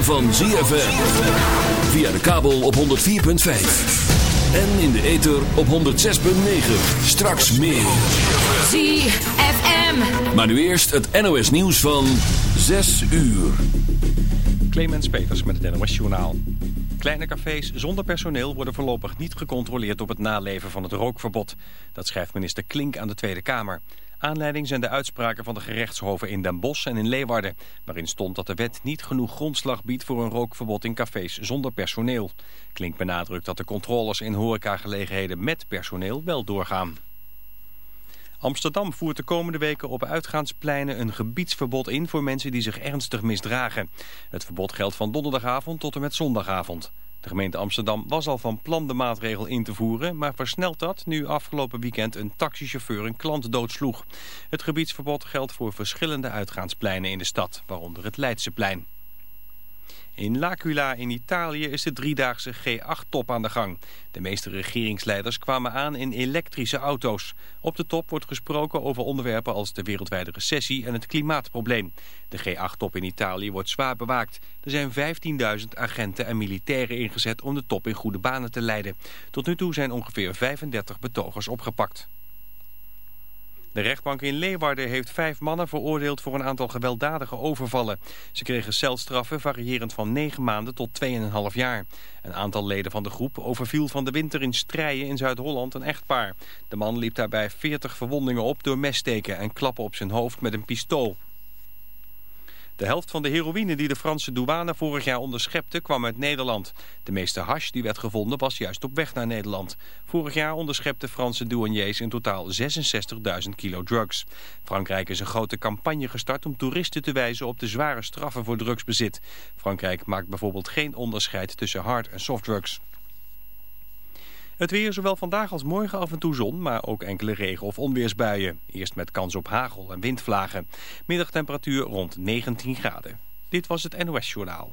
ritme van ZFM. Via de kabel op 104.5. En in de ether op 106.9. Straks meer. ZFM. Maar nu eerst het NOS nieuws van 6 uur. Clemens Peters met het NOS Journaal. Kleine cafés zonder personeel worden voorlopig niet gecontroleerd op het naleven van het rookverbod. Dat schrijft minister Klink aan de Tweede Kamer. Aanleiding zijn de uitspraken van de gerechtshoven in Den Bosch en in Leeuwarden... waarin stond dat de wet niet genoeg grondslag biedt voor een rookverbod in cafés zonder personeel. Klink benadrukt dat de controles in horecagelegenheden met personeel wel doorgaan. Amsterdam voert de komende weken op uitgaanspleinen een gebiedsverbod in voor mensen die zich ernstig misdragen. Het verbod geldt van donderdagavond tot en met zondagavond. De gemeente Amsterdam was al van plan de maatregel in te voeren, maar versnelt dat nu afgelopen weekend een taxichauffeur een klant doodsloeg. Het gebiedsverbod geldt voor verschillende uitgaanspleinen in de stad, waaronder het Leidseplein. In L'Aquila in Italië is de driedaagse G8-top aan de gang. De meeste regeringsleiders kwamen aan in elektrische auto's. Op de top wordt gesproken over onderwerpen als de wereldwijde recessie en het klimaatprobleem. De G8-top in Italië wordt zwaar bewaakt. Er zijn 15.000 agenten en militairen ingezet om de top in goede banen te leiden. Tot nu toe zijn ongeveer 35 betogers opgepakt. De rechtbank in Leeuwarden heeft vijf mannen veroordeeld voor een aantal gewelddadige overvallen. Ze kregen celstraffen variërend van 9 maanden tot 2,5 jaar. Een aantal leden van de groep overviel van de winter in Strijen in Zuid-Holland een echtpaar. De man liep daarbij 40 verwondingen op door messteken en klappen op zijn hoofd met een pistool. De helft van de heroïne die de Franse douane vorig jaar onderschepte kwam uit Nederland. De meeste hash die werd gevonden was juist op weg naar Nederland. Vorig jaar onderschepte Franse douaniers in totaal 66.000 kilo drugs. Frankrijk is een grote campagne gestart om toeristen te wijzen op de zware straffen voor drugsbezit. Frankrijk maakt bijvoorbeeld geen onderscheid tussen hard- en softdrugs. Het weer zowel vandaag als morgen af en toe zon, maar ook enkele regen- of onweersbuien. Eerst met kans op hagel en windvlagen. Middagtemperatuur rond 19 graden. Dit was het NOS Journaal.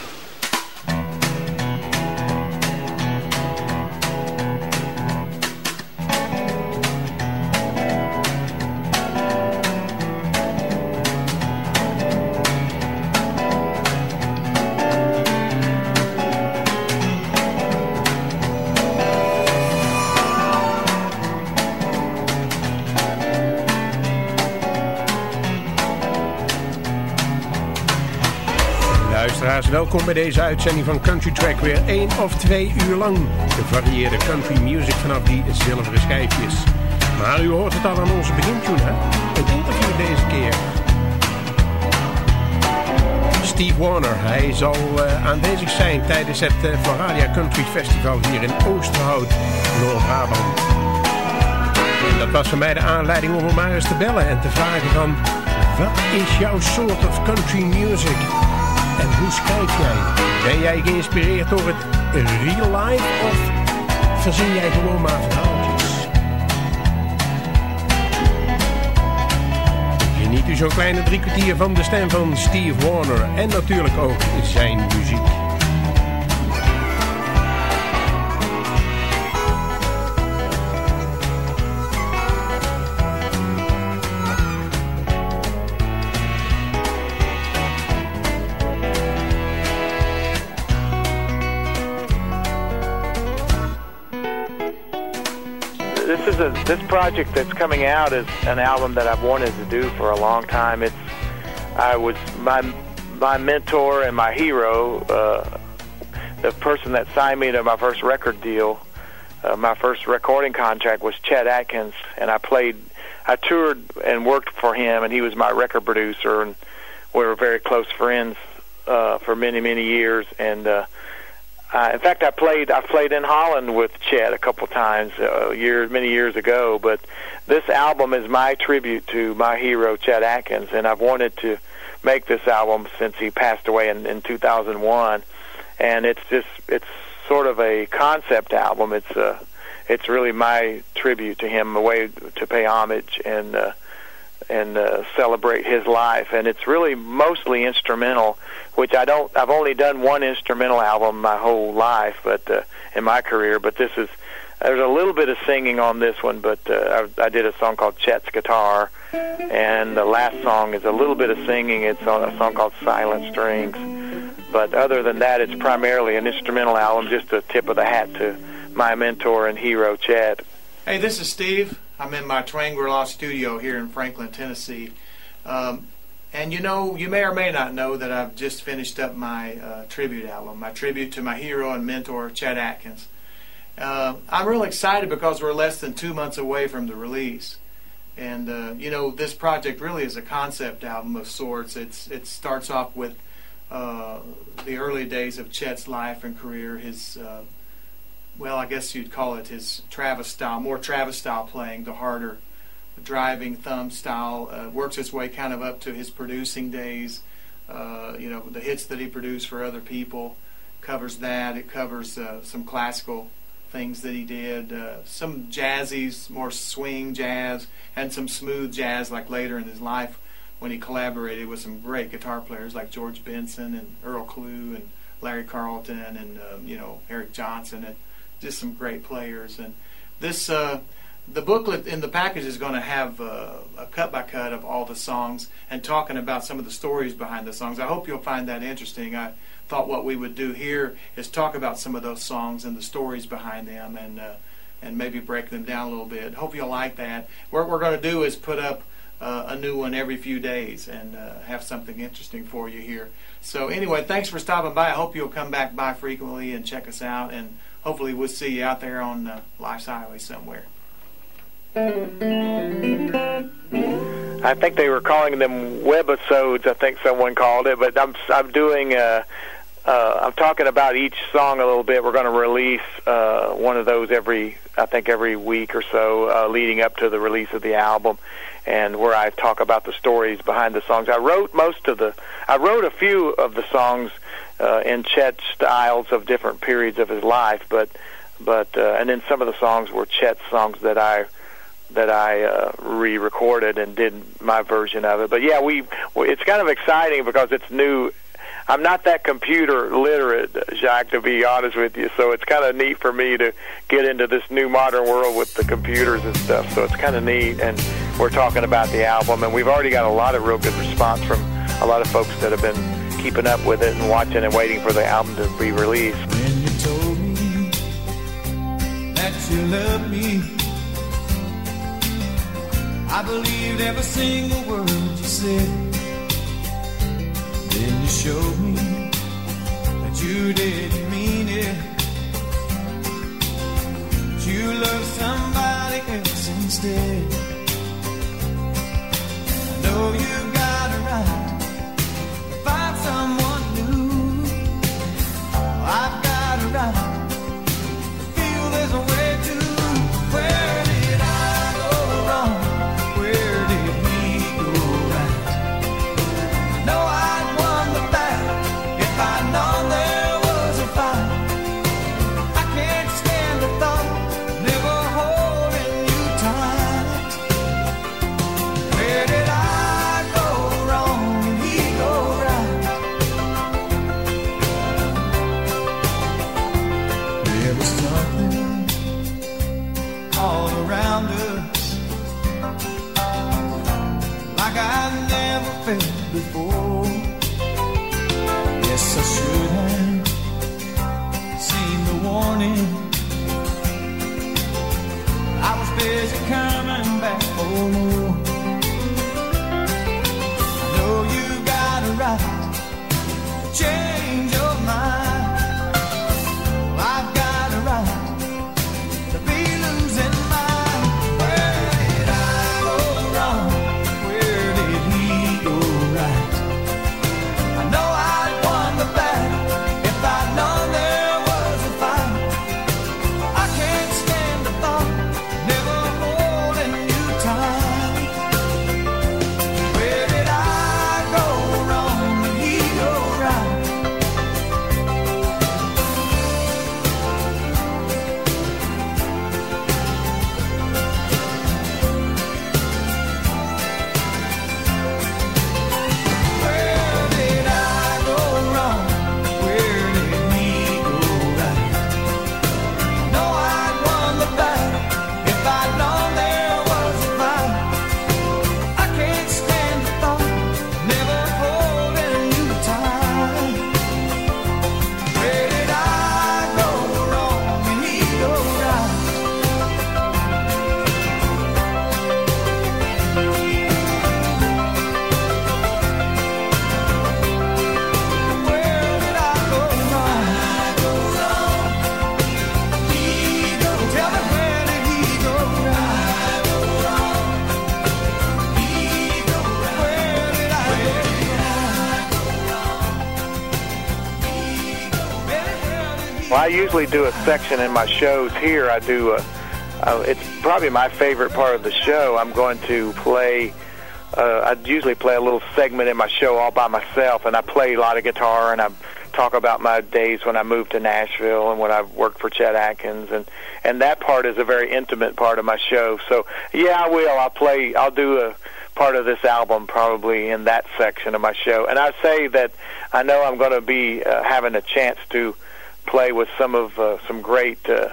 Welkom bij deze uitzending van Country Track. Weer één of twee uur lang gevarieerde country music vanaf die zilveren schijfjes. Maar u hoort het al aan onze begintune, hè? Het interview deze keer. Steve Warner, hij zal uh, aanwezig zijn tijdens het uh, Country Festival hier in Oosterhout, Noord-Brabant. Dat was voor mij de aanleiding om hem maar eens te bellen en te vragen van... Wat is jouw soort of country music? En hoe schrijf jij? Ben jij geïnspireerd door het real life of verzin jij gewoon maar verhaaltjes? Geniet u zo'n kleine drie kwartier van de stem van Steve Warner en natuurlijk ook zijn muziek. This project that's coming out is an album that I've wanted to do for a long time. It's I was my my mentor and my hero, uh, the person that signed me to my first record deal. Uh, my first recording contract was Chet Atkins, and I played, I toured and worked for him, and he was my record producer, and we were very close friends uh, for many many years. And uh, uh, in fact, I played I played in Holland with Chet a couple times uh, years many years ago. But this album is my tribute to my hero Chet Atkins, and I've wanted to make this album since he passed away in, in 2001. And it's just it's sort of a concept album. It's uh, it's really my tribute to him, a way to pay homage and. Uh, and uh, celebrate his life. And it's really mostly instrumental, which I don't. I've only done one instrumental album my whole life, but uh, in my career. But this is there's a little bit of singing on this one, but uh, I, I did a song called Chet's Guitar, and the last song is a little bit of singing. It's on a song called Silent Strings. But other than that, it's primarily an instrumental album, just a tip of the hat to my mentor and hero, Chet. Hey, this is Steve. I'm in my Triangular studio here in Franklin, Tennessee. Um, and you know, you may or may not know that I've just finished up my uh, tribute album, my tribute to my hero and mentor, Chet Atkins. Uh, I'm real excited because we're less than two months away from the release. And uh, you know, this project really is a concept album of sorts. It's it starts off with uh, the early days of Chet's life and career, his uh, well, I guess you'd call it his Travis style, more Travis style playing, the harder driving thumb style. Uh, works its way kind of up to his producing days. Uh, you know, the hits that he produced for other people covers that. It covers uh, some classical things that he did, uh, some jazzy, more swing jazz, and some smooth jazz like later in his life when he collaborated with some great guitar players like George Benson and Earl Klugh and Larry Carlton and um, you know Eric Johnson and just some great players. And this, uh, the booklet in the package is going to have uh, a cut by cut of all the songs and talking about some of the stories behind the songs. I hope you'll find that interesting. I thought what we would do here is talk about some of those songs and the stories behind them and uh, and maybe break them down a little bit. Hope you'll like that. What we're going to do is put up uh, a new one every few days and uh, have something interesting for you here. So anyway, thanks for stopping by. I hope you'll come back by frequently and check us out and hopefully we'll see you out there on uh, Life's Highway somewhere. I think they were calling them webisodes. I think someone called it, but I'm I'm doing. Uh, uh, I'm talking about each song a little bit. We're going to release uh, one of those every, I think, every week or so, uh, leading up to the release of the album, and where I talk about the stories behind the songs. I wrote most of the, I wrote a few of the songs uh, in Chet styles of different periods of his life, but but uh, and then some of the songs were Chet songs that I that I uh, re-recorded and did my version of it. But yeah, we it's kind of exciting because it's new. I'm not that computer literate, Jacques, to be honest with you. So it's kind of neat for me to get into this new modern world with the computers and stuff. So it's kind of neat. And we're talking about the album, and we've already got a lot of real good response from a lot of folks that have been keeping up with it and watching and waiting for the album to be released. When you told me that you loved me, I believed every single word you said. Then you showed me that you didn't mean it. That you loved somebody else instead. I've got usually do a section in my shows here. I do a. Uh, it's probably my favorite part of the show. I'm going to play. Uh, I usually play a little segment in my show all by myself, and I play a lot of guitar, and I talk about my days when I moved to Nashville and when I worked for Chet Atkins, and and that part is a very intimate part of my show. So yeah, I will. I'll play. I'll do a part of this album probably in that section of my show, and I say that I know I'm going to be uh, having a chance to play with some of uh, some great. Uh,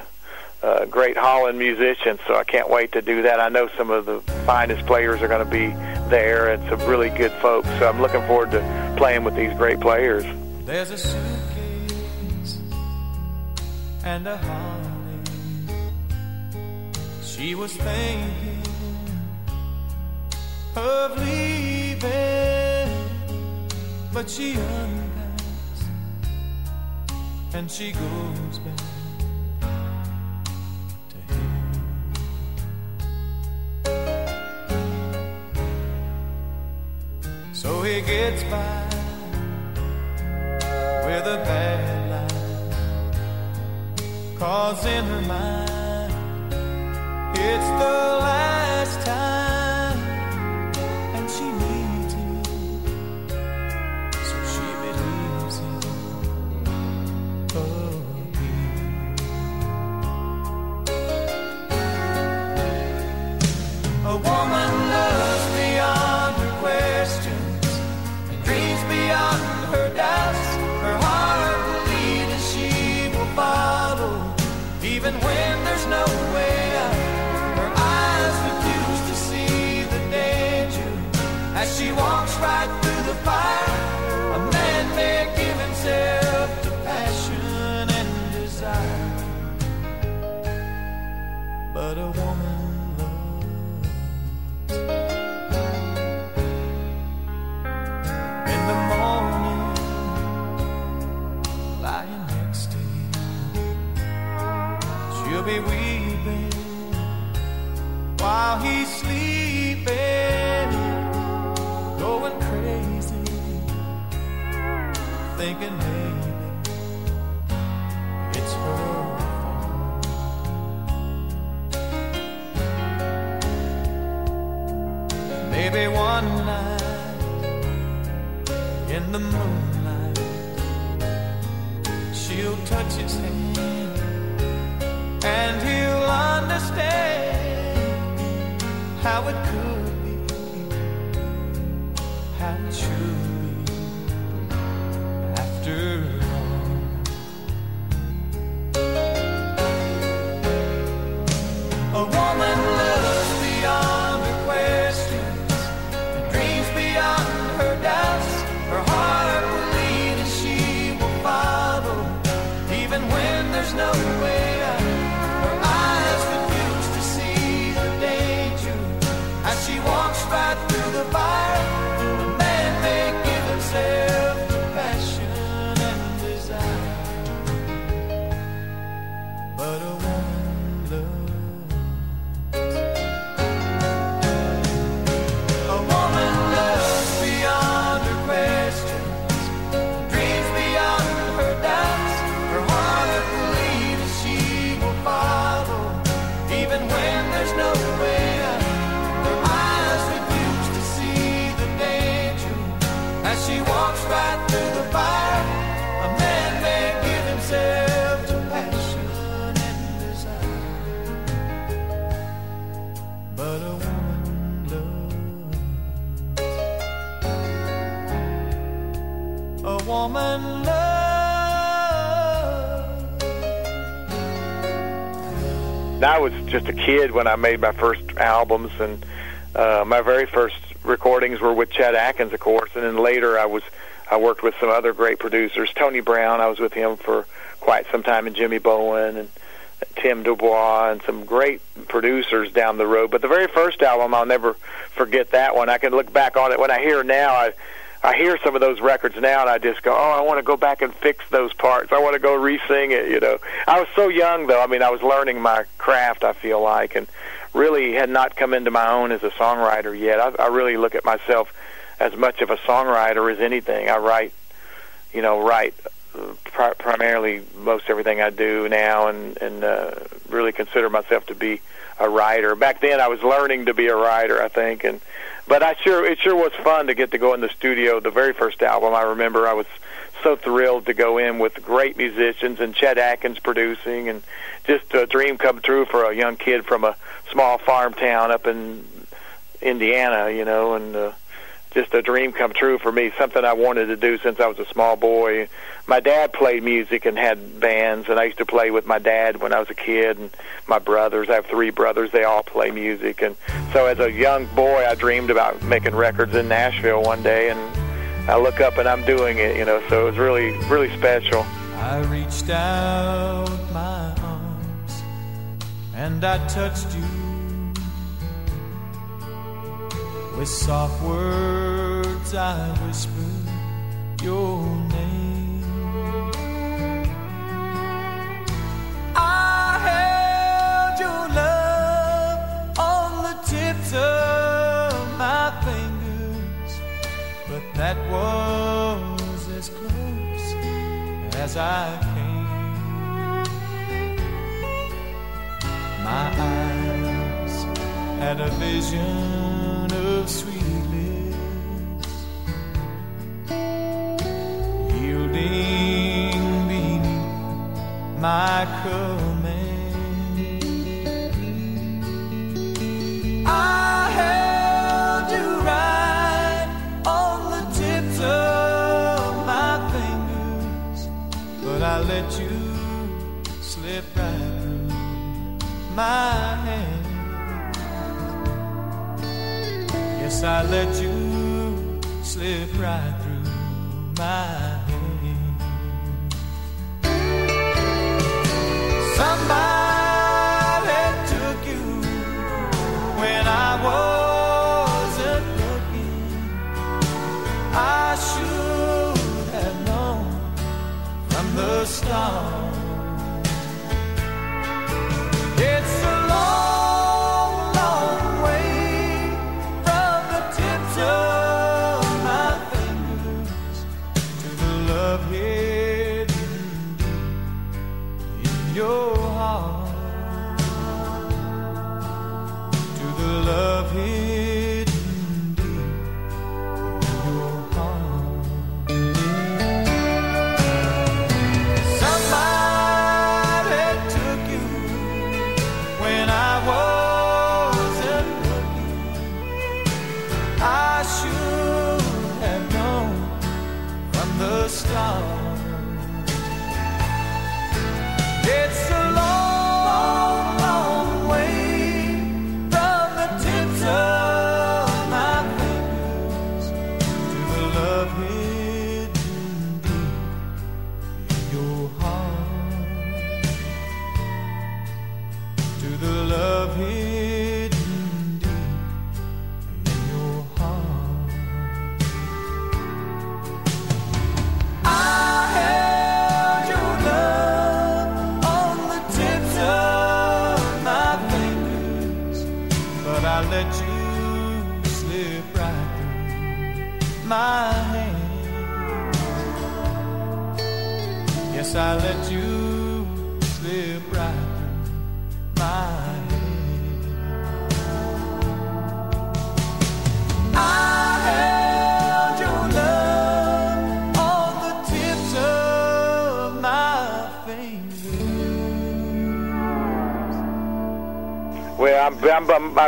uh, great Holland musicians, so I can't wait to do that. I know some of the finest players are going to be there, and some really good folks. So I'm looking forward to playing with these great players. There's a suitcase and a holiday. She was thinking of leaving, but she unpacks and she goes back to him. So he gets by with a bad life. Cause in her mind, it's the last I was just a kid when I made my first albums, and uh, my very first recordings were with Chet Atkins, of course, and then later I was I worked with some other great producers. Tony Brown, I was with him for quite some time, and Jimmy Bowen and Tim Dubois, and some great producers down the road. But the very first album, I'll never forget that one. I can look back on it when I hear now. I I hear some of those records now, and I just go, "Oh, I want to go back and fix those parts. I want to go re-sing it." You know, I was so young though. I mean, I was learning my craft. I feel like, and really had not come into my own as a songwriter yet. I, I really look at myself as much of a songwriter as anything. I write, you know, write pri- primarily most everything I do now, and and uh, really consider myself to be a writer. Back then, I was learning to be a writer, I think, and but I sure it sure was fun to get to go in the studio. The very first album, I remember, I was so thrilled to go in with great musicians and Chet Atkins producing, and just a dream come true for a young kid from a small farm town up in Indiana, you know, and. Uh, just a dream come true for me, something I wanted to do since I was a small boy. My dad played music and had bands, and I used to play with my dad when I was a kid, and my brothers. I have three brothers; they all play music, and so as a young boy, I dreamed about making records in Nashville one day, and I look up and I'm doing it, you know. So it was really, really special. I reached out my arms and I touched you with soft words. I whispered your name. I held your love on the tips of my fingers, but that was as close as I came. My eyes had a vision sweet lips, yielding beneath my command. I held you right on the tips of my fingers, but I let you slip right through my I let you slip right through my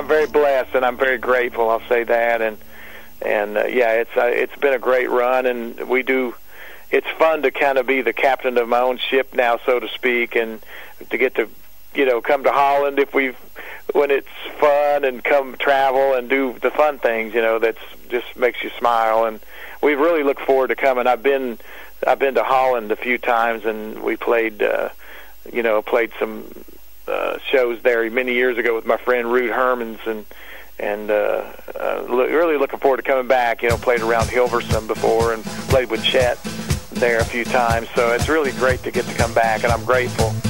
I'm very blessed and I'm very grateful. I'll say that, and and uh, yeah, it's uh, it's been a great run, and we do. It's fun to kind of be the captain of my own ship now, so to speak, and to get to you know come to Holland if we've when it's fun and come travel and do the fun things. You know, that's just makes you smile, and we really look forward to coming. I've been I've been to Holland a few times, and we played. Uh, you know, played some uh, shows there many years ago with my friend Ruud Hermans, and and uh, uh, lo- really looking forward to coming back. You know, played around Hilversum before and played with Chet there a few times, so it's really great to get to come back, and I'm grateful.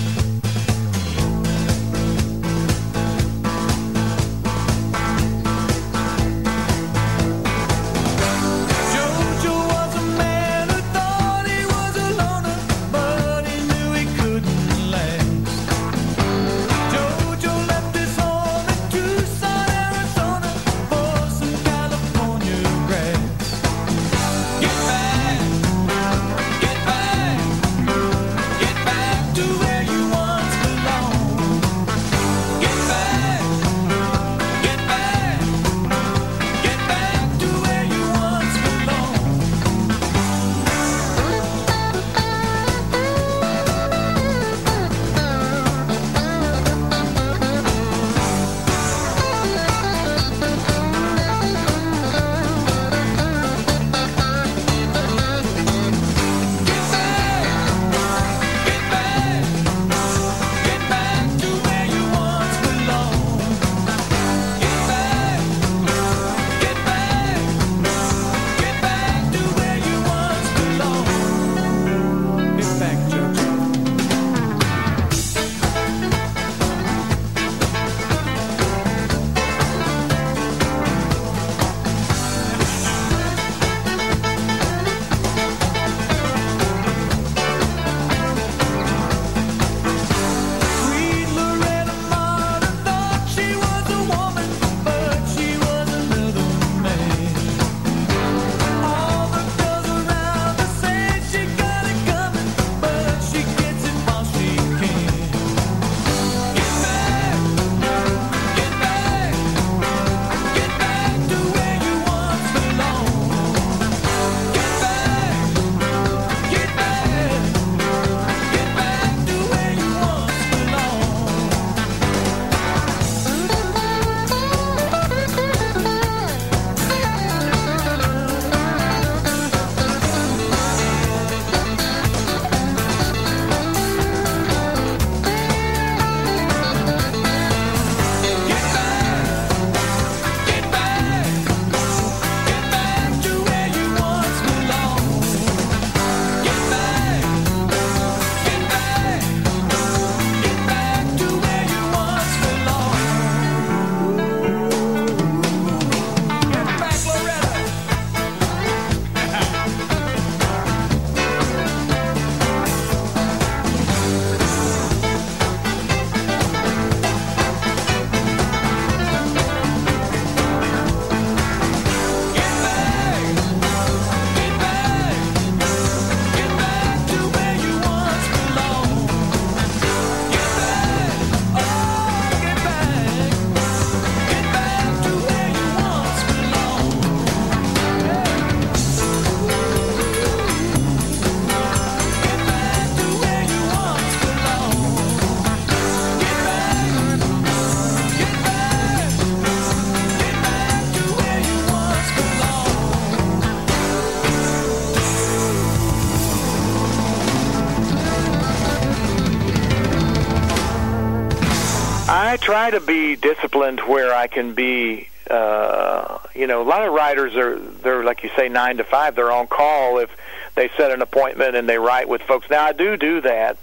Try to be disciplined where I can be. Uh, you know, a lot of writers are they're like you say nine to five. They're on call if they set an appointment and they write with folks. Now I do do that.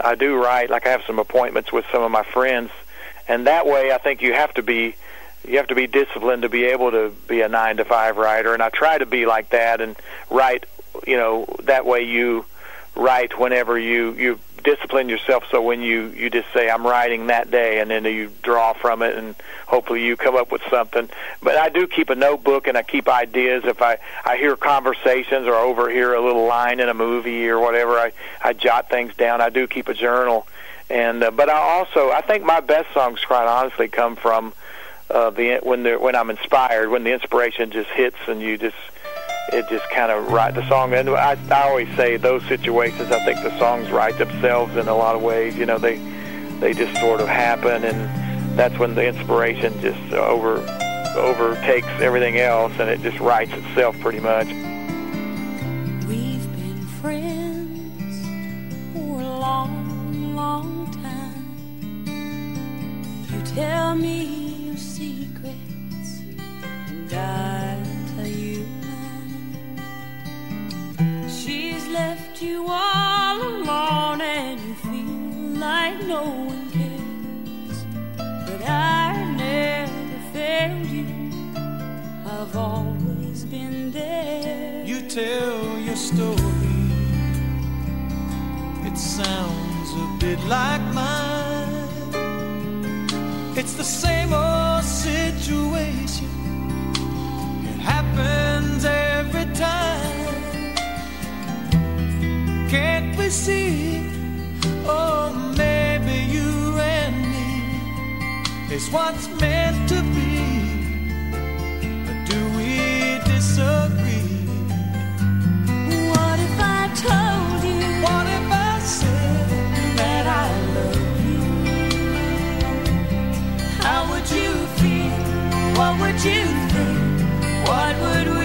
I do write. Like I have some appointments with some of my friends, and that way I think you have to be you have to be disciplined to be able to be a nine to five writer. And I try to be like that and write. You know, that way you write whenever you you discipline yourself so when you you just say I'm writing that day and then you draw from it and hopefully you come up with something. But I do keep a notebook and I keep ideas. If I I hear conversations or overhear a little line in a movie or whatever I I jot things down. I do keep a journal. And uh, but I also I think my best songs quite honestly come from uh the when they when I'm inspired when the inspiration just hits and you just it just kind of write the song. And I, I always say those situations, I think the songs write themselves in a lot of ways. You know, they they just sort of happen, and that's when the inspiration just over overtakes everything else, and it just writes itself pretty much. We've been friends for a long, long time. You tell me your secrets, and I left you all alone, and you feel like no one cares. But I've never failed you. I've always been there. You tell your story. It sounds a bit like mine. It's the same old situation. See? Oh, maybe you and me is what's meant to be. But do we disagree? What if I told you? What if I said that I love you? How would you feel? What would you think? What would we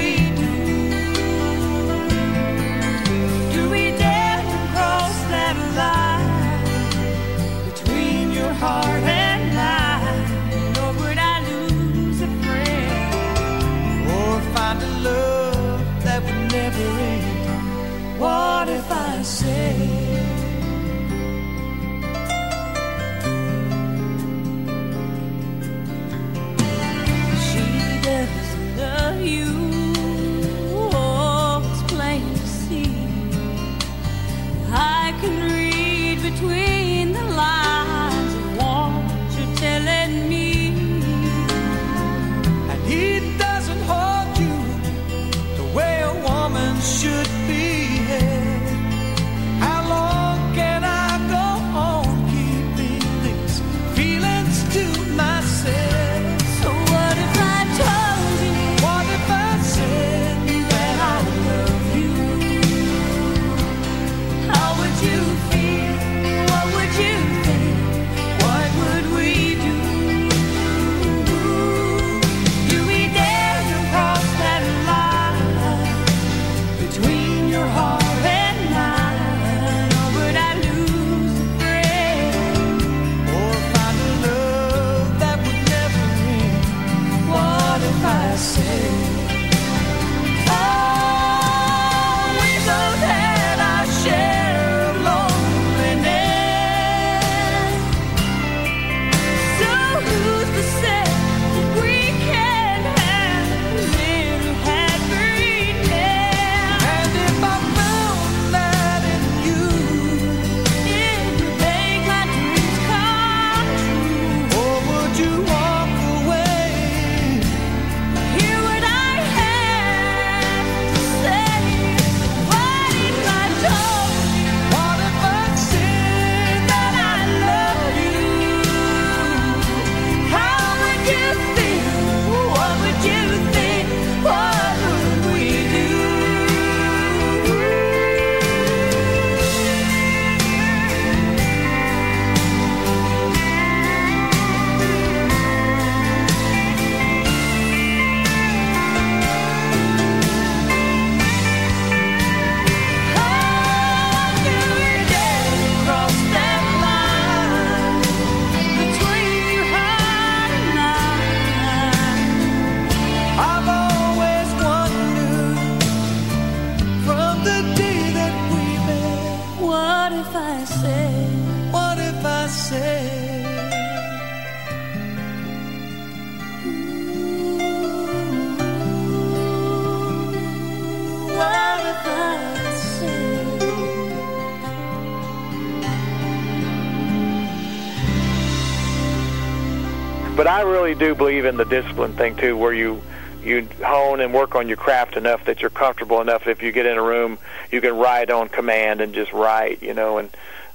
really do believe in the discipline thing too, where you you hone and work on your craft enough that you're comfortable enough. If you get in a room, you can write on command and just write, you know. And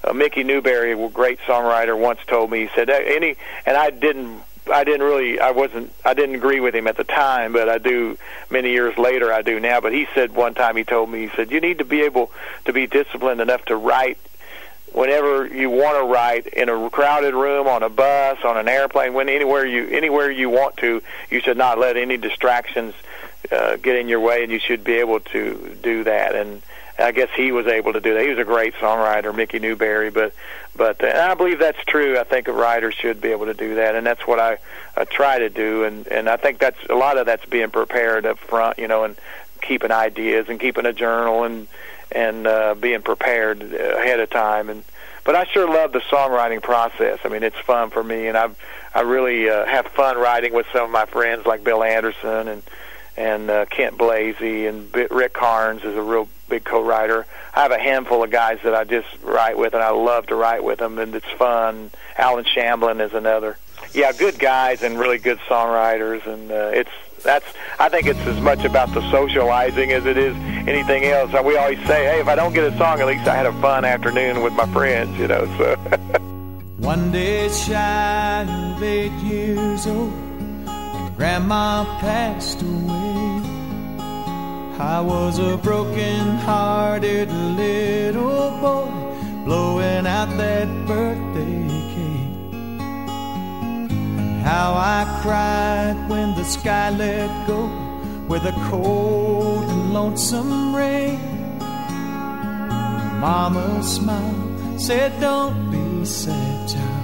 uh, Mickey Newbury, a great songwriter, once told me he said any, and I didn't. I didn't really, I wasn't, I didn't agree with him at the time, but I do many years later, I do now. But he said one time, he told me, he said, you need to be able to be disciplined enough to write whenever you want to write in a crowded room, on a bus, on an airplane, when anywhere you anywhere you want to, you should not let any distractions uh, get in your way, and you should be able to do that. And I guess he was able to do that. He was a great songwriter, Mickey Newbury, but but uh, and I believe that's true. I think a writer should be able to do that, and that's what I, I try to do. And and I think that's a lot of that's being prepared up front, you know, and keeping ideas and keeping a journal and and uh, being prepared ahead of time. And but I sure love the songwriting process. I mean, it's fun for me, and I I really uh, have fun writing with some of my friends like Bill Anderson and and uh, Kent Blazy and B- Rick Carnes is a real big co-writer. I have a handful of guys that I just write with, and I love to write with them, and it's fun. Allen Shamblin is another. Yeah, good guys and really good songwriters, and uh, it's that's I think it's as much about the socializing as it is anything else. We always say, hey, if I don't get a song, at least I had a fun afternoon with my friends, you know. So. One day shy of eight years old, Grandma passed away. I was a broken-hearted little boy, blowing out that birthday how I cried when the sky let go with a cold and lonesome rain. Mama smiled, said, Don't be sad, child.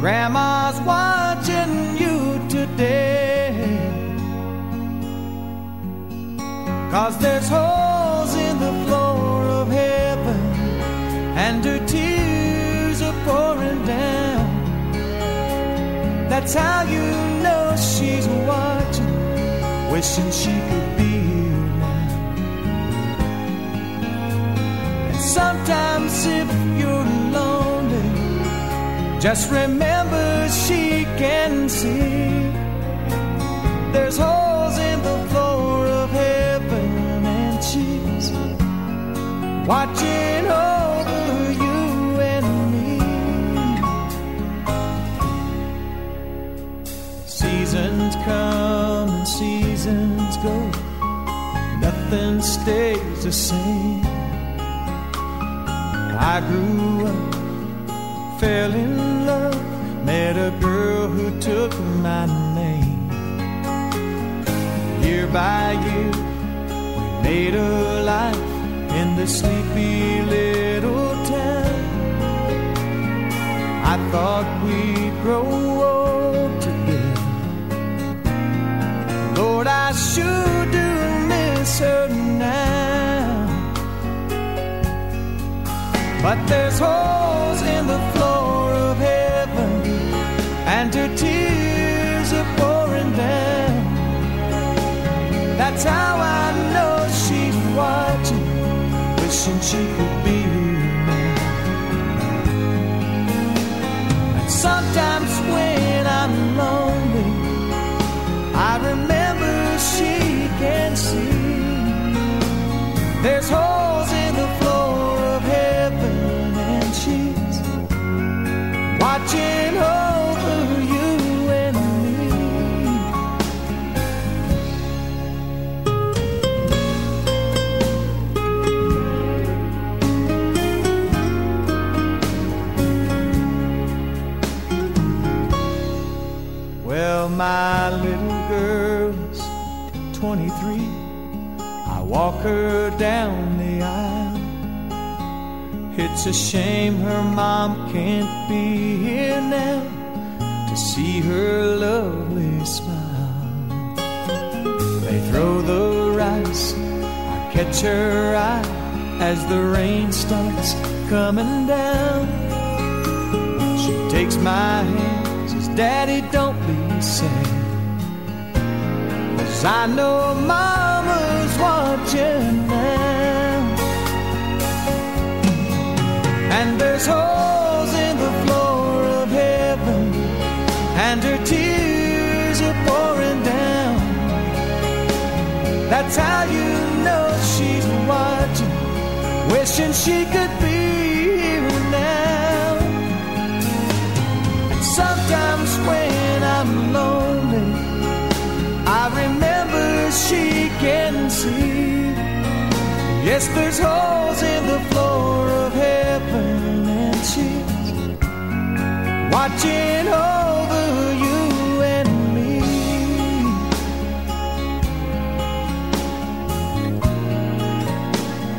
Grandma's watching you today. Cause there's holes in the floor of heaven, and her tears That's how you know she's watching, wishing she could be here now. And sometimes if you're lonely, just remember she can see. There's holes in the floor of heaven, and she's watching over nothing stays the same. I grew up, fell in love, met a girl who took my name. Year by year, we made a life in the sleepy little town. I thought we'd grow old together. Lord, I sure do her now. But there's holes in the floor of heaven, and her tears are pouring down. That's how I know she's watching, wishing she could be her down the aisle. It's a shame her mom can't be here now to see her lovely smile. They throw the rice, I catch her eye as the rain starts coming down. She takes my hand, says, Daddy, don't be sad. Cause I know Mama's danger now. And there's holes in the floor of heaven, and her tears are pouring down. That's how you know she's watching, wishing she could be here now. Sometimes when I'm lonely, I remember she can see. Yes, there's holes in the floor of heaven, and she's watching over you and me.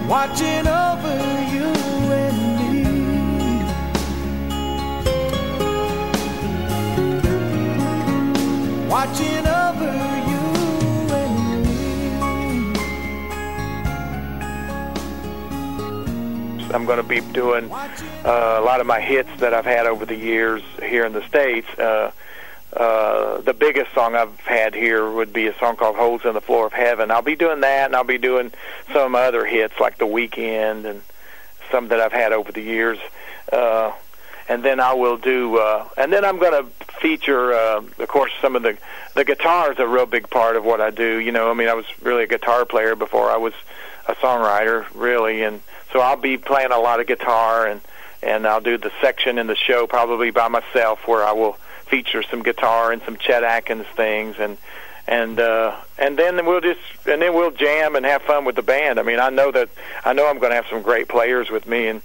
Watching over I'm going to be doing uh, a lot of my hits that I've had over the years here in the States. Uh, uh, the biggest song I've had here would be a song called Holes in the Floor of Heaven. I'll be doing that, and I'll be doing some other hits like The Weekend and some that I've had over the years. Uh, and then I will do, uh, and then I'm going to feature, uh, of course, some of the the guitar is a real big part of what I do. You know, I mean, I was really a guitar player before I was a songwriter, really, and so I'll be playing a lot of guitar, and and I'll do the section in the show probably by myself where I will feature some guitar and some Chet Atkins things, and and uh, and then we'll just and then we'll jam and have fun with the band. I mean, I know that I know I'm going to have some great players with me, and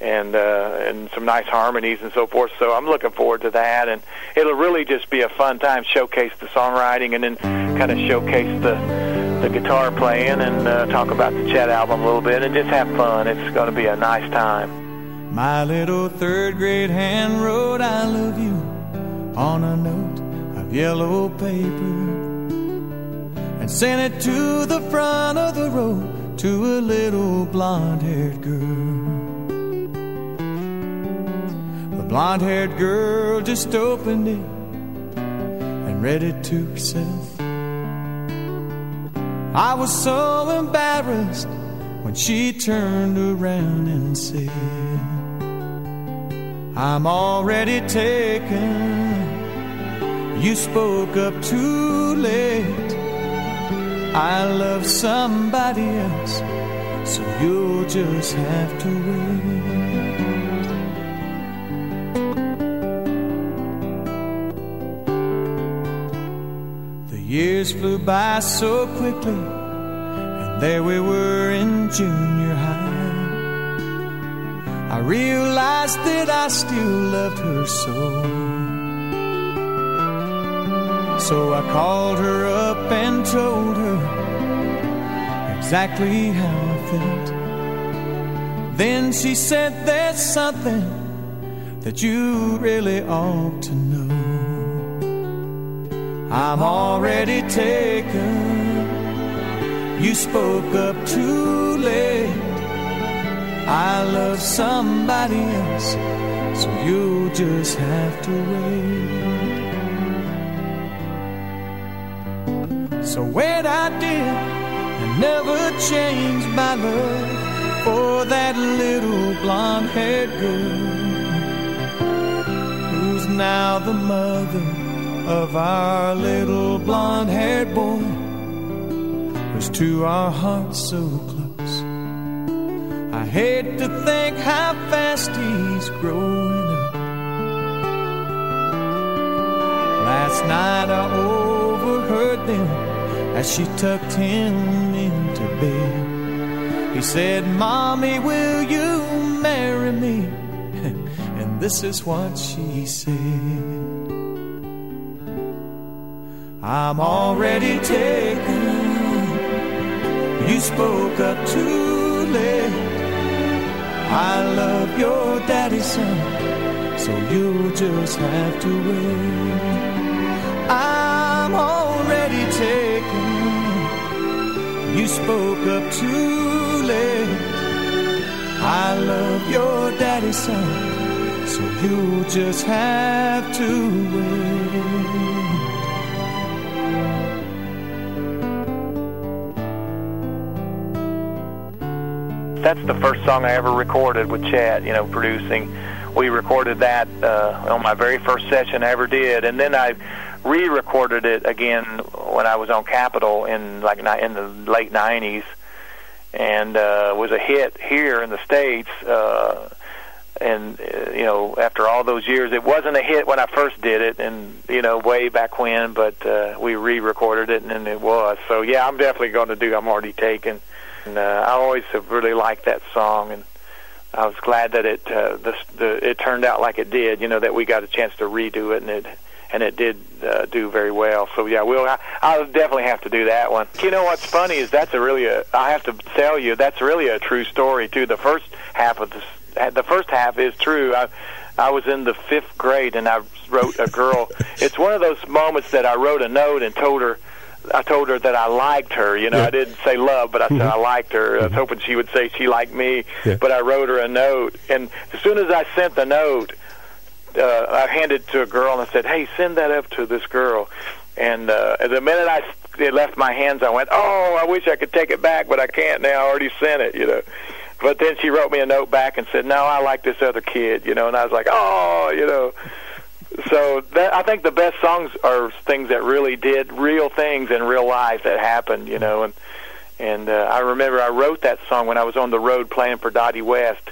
and uh, and some nice harmonies and so forth. So I'm looking forward to that, and it'll really just be a fun time. Showcase the songwriting, and then kind of showcase the the guitar playing, and uh, talk about the Chet album a little bit, and just have fun. It's going to be a nice time. My little third grade hand wrote I love you on a note of yellow paper and sent it to the front of the road to a little blonde haired girl. The blonde haired girl just opened it and read it to herself. I was so embarrassed when she turned around and said, I'm already taken. You spoke up too late. I love somebody else, so you'll just have to wait. Years flew by so quickly, and there we were in junior high. I realized that I still loved her so. So I called her up and told her exactly how I felt. Then she said, There's something that you really ought to know. I'm already taken. You spoke up too late. I love somebody else, so you'll just have to wait. So when I did, I never changed my love for that little blonde haired girl who's now the mother of our little blonde haired boy who's to our hearts so close. I hate to think how fast he's growing up. Last night I overheard them as she tucked him into bed. He said, Mommy, will you marry me? and this is what she said. I'm already taken. You spoke up too late. I love your daddy's son, so you'll just have to wait. I'm already taken. You spoke up too late. I love your daddy's son, so you'll just have to wait. That's the first song I ever recorded with Chet, you know, producing. We recorded that uh, on my very first session I ever did, and then I re-recorded it again when I was on Capitol in like in the late '90s, and uh, was a hit here in the states. Uh, and uh, you know, after all those years, it wasn't a hit when I first did it, and you know, way back when. But uh, we re-recorded it, and then it was. So yeah, I'm definitely going to do. I'm already taken. And uh, I always have really liked that song, and I was glad that it uh, the, the it turned out like it did. You know, that we got a chance to redo it, and it and it did uh, do very well. So yeah, we'll I, I'll definitely have to do that one. You know what's funny is that's a really a I have to tell you that's really a true story too. The first half of the the first half is true. I I was in the fifth grade and I wrote a girl. it's one of those moments that I wrote a note and told her. I told her that I liked her. You know, Yeah. I didn't say love, but I said Mhm. I liked her. I was hoping she would say she liked me. Yeah. But I wrote her a note, and as soon as I sent the note, uh, I handed it to a girl and I said, "Hey, send that up to this girl." And uh, the minute I it left my hands, I went, "Oh, I wish I could take it back, but I can't now. I already sent it." You know. But then she wrote me a note back and said, "No, I like this other kid." You know, and I was like, "Oh, you know." So that, I think the best songs are things that really did real things in real life that happened. You know, and and uh, I remember I wrote that song when I was on the road playing for Dottie West.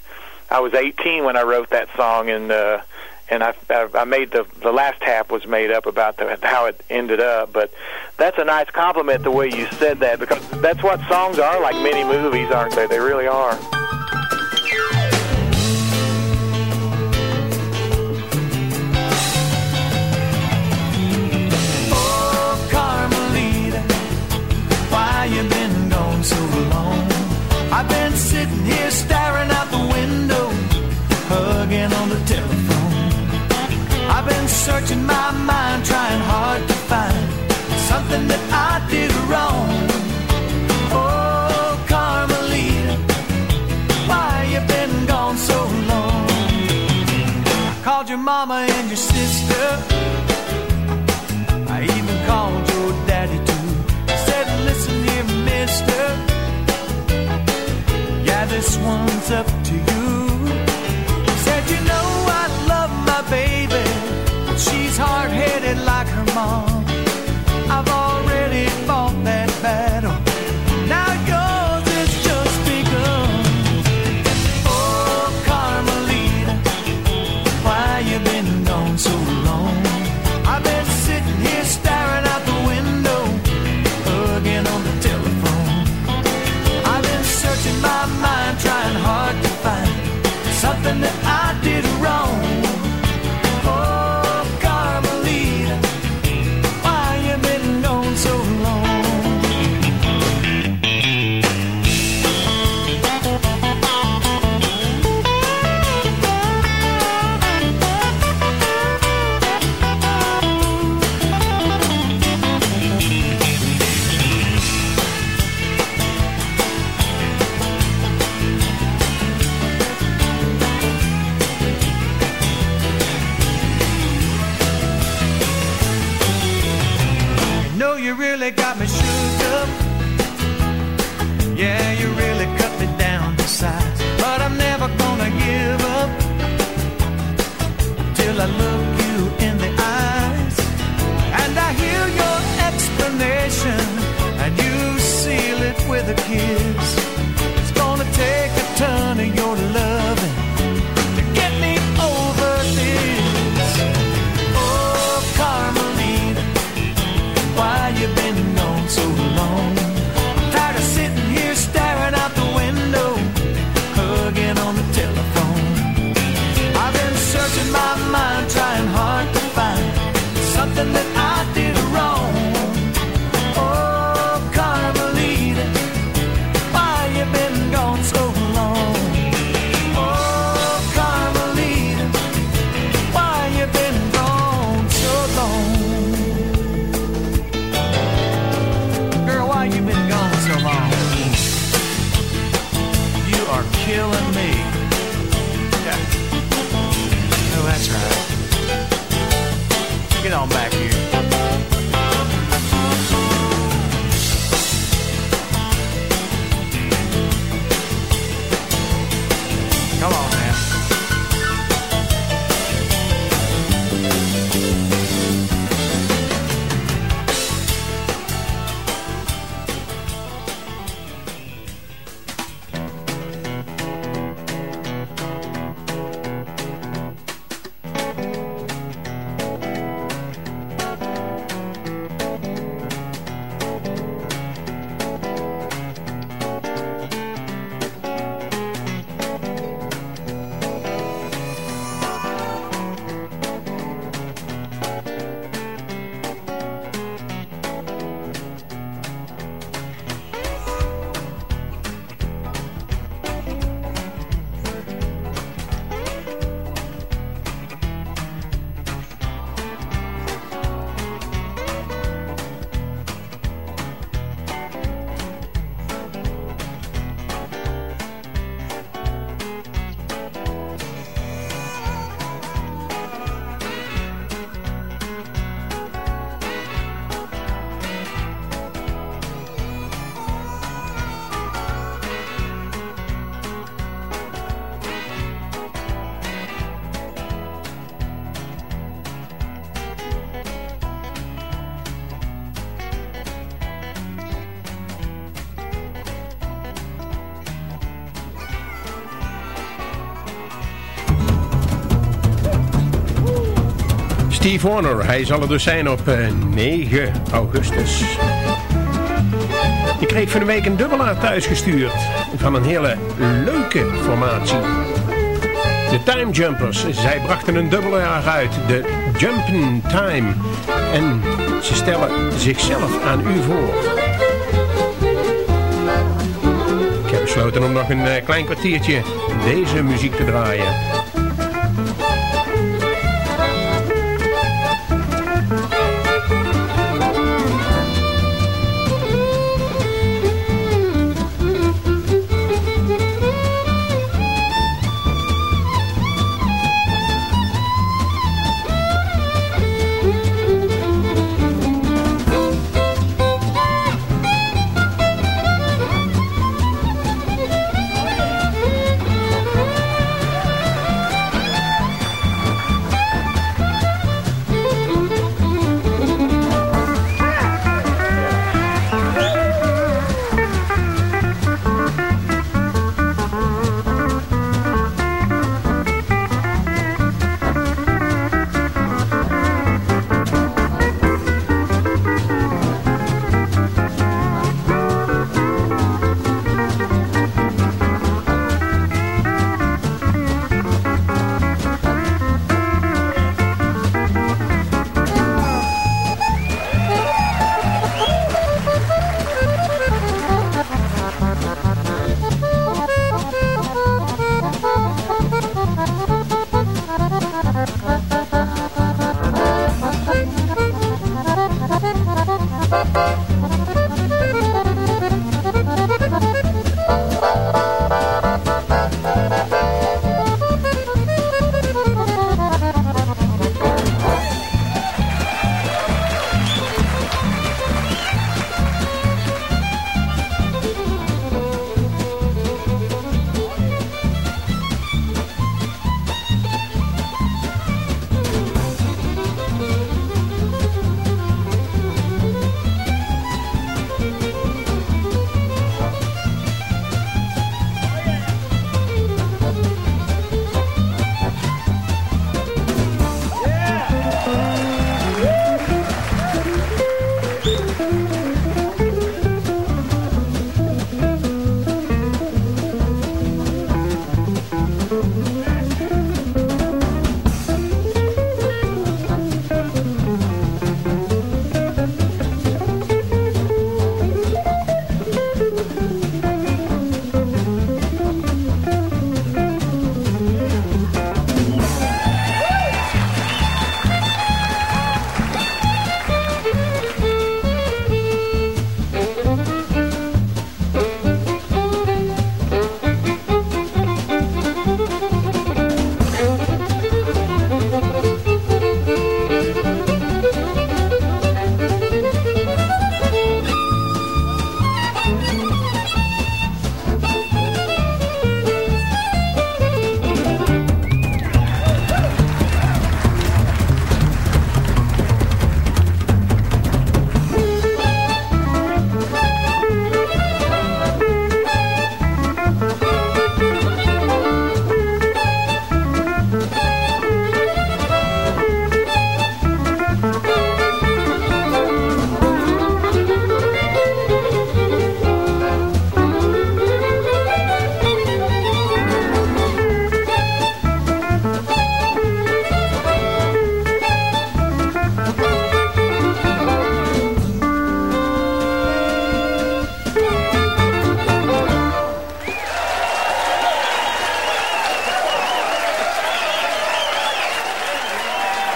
I was 18 when I wrote that song, and uh, and I, I I made the the last half was made up about the, how it ended up. But that's a nice compliment the way you said that because that's what songs are like mini movies, aren't they? They really are. My mind, trying hard to find something that I did wrong. Oh, Carmelita, why you been gone so long? Called your mama and your sister. I even called your daddy too. Said, listen here, mister. Yeah, this one's up to you. Hard headed like her mom. Steve Warner, hij zal er dus zijn op eh, 9 augustus. Ik kreeg van de week een dubbelaar thuisgestuurd van een hele leuke formatie. De Time Jumpers, zij brachten een dubbelaar uit, de Jumpin' Time. En ze stellen zichzelf aan u voor. Ik heb besloten om nog een eh, klein kwartiertje deze muziek te draaien.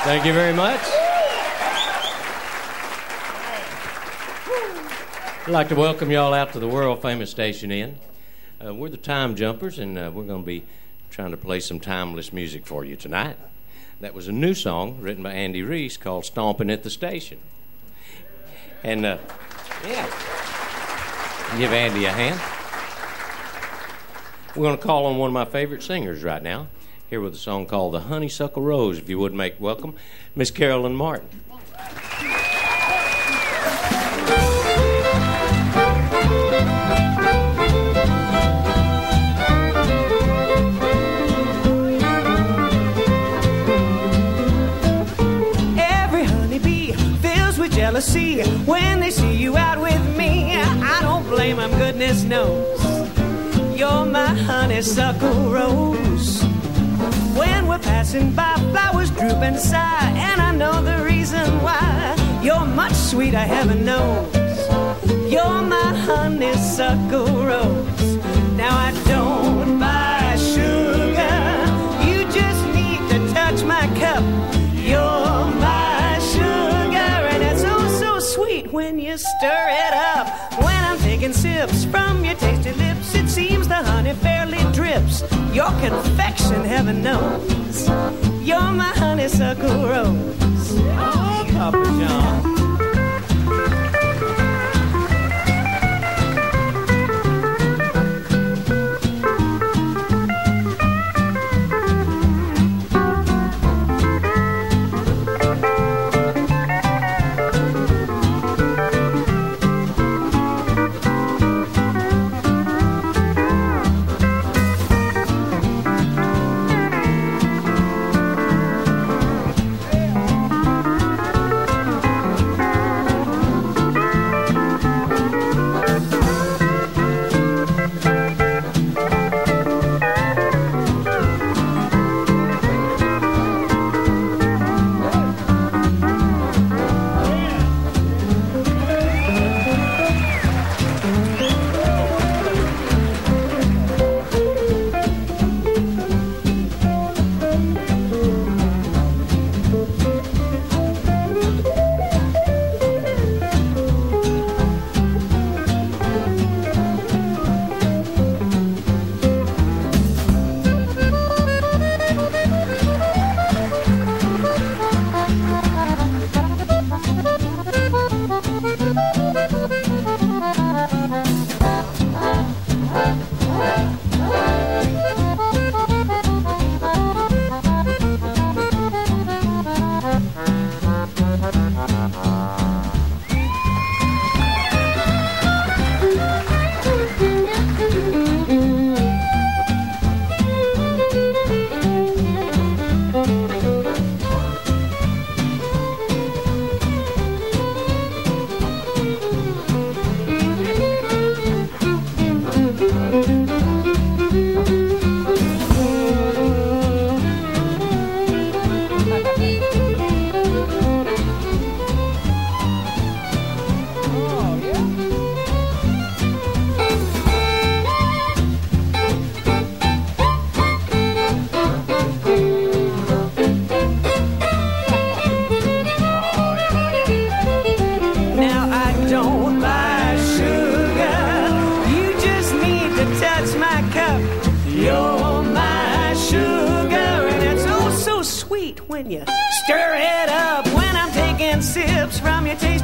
Thank you very much. I'd like to welcome y'all out to the world famous Station Inn. Uh, we're the Time Jumpers, and uh, we're going to be trying to play some timeless music for you tonight. That was a new song written by Andy Reiss called Stomping at the Station. And, uh, yeah, give Andy a hand. We're going to call on one of my favorite singers right now here with a song called The Honeysuckle Rose. If you would make welcome Miss Carolyn Martin. Every honeybee fills with jealousy when they see you out with me. I don't blame them, goodness knows. You're my honeysuckle rose. When we're passing by, flowers droop and sigh, and I know the reason why. You're much sweeter, heaven knows. You're my honeysuckle rose. Now I don't buy sugar. You just need to touch my cup. You're my sugar, and it's oh so sweet when you stir it up. When I'm taking sips from your tasty lips, it seems the honey fairly drips. Your confection, heaven knows. You're my honeysuckle rose. Oh, Papa John.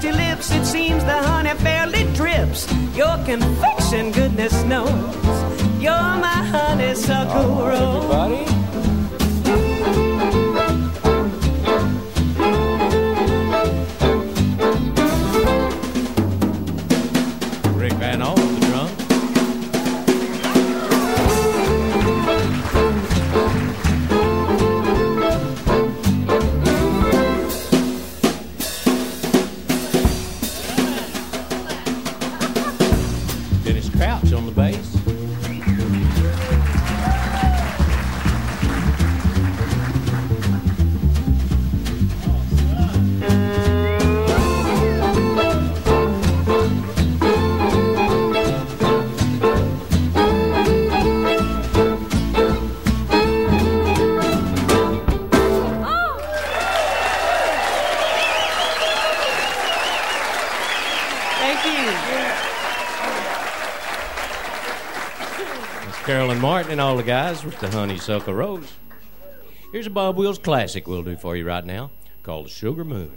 Tasty lips, it seems the honey fairly drips. Your confection, goodness knows, you're my honeysuckle rose. Rick and all the guys with the Honeysuckle Rose. Here's a Bob Wills classic we'll do for you right now called Sugar Moon.